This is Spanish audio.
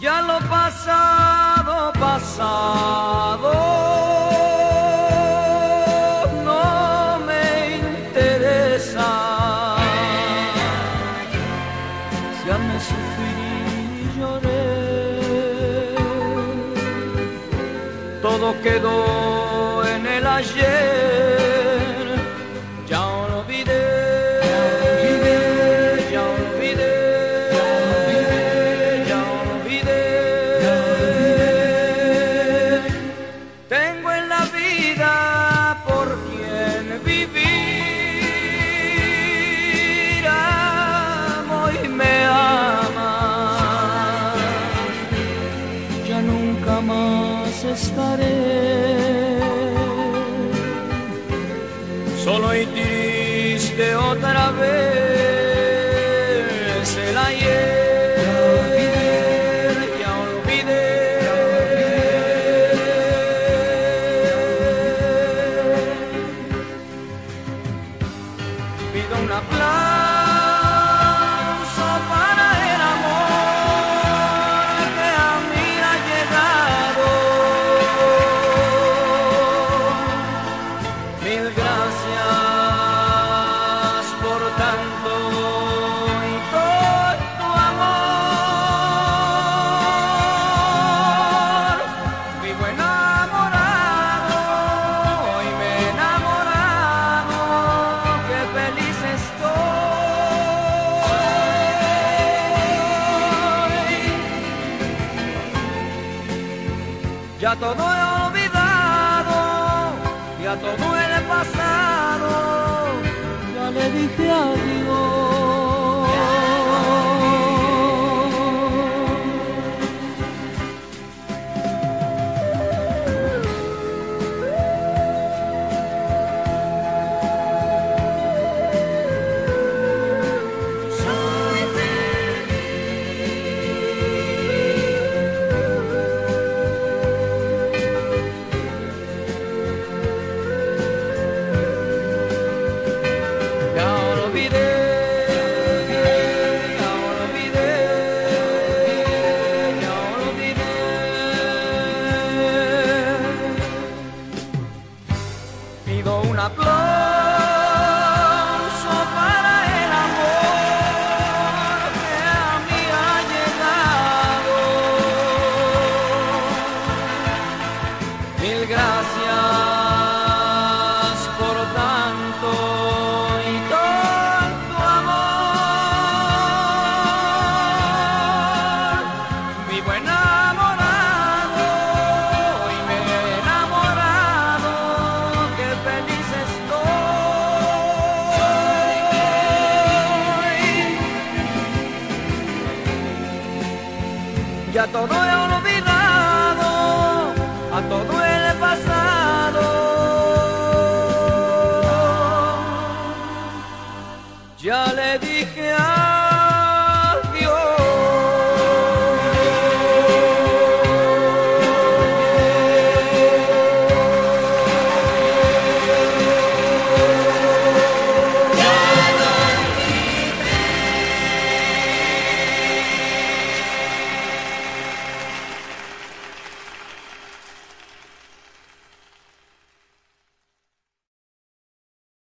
Ya lo pasado, pasado. No me interesa. Ya me sufrí y lloré. Todo quedó en el ayer. Estaré. Solo y triste otra vez el ayer ya olvidé. Pido un aplauso Mil gracias por tanto y por tu amor. Vivo enamorado y me enamorado, qué feliz estoy. Ya todo ya todo el pasado, ya le dije adiós. Pido ya todo he olvidado, a todo el pasado. Ya le dije a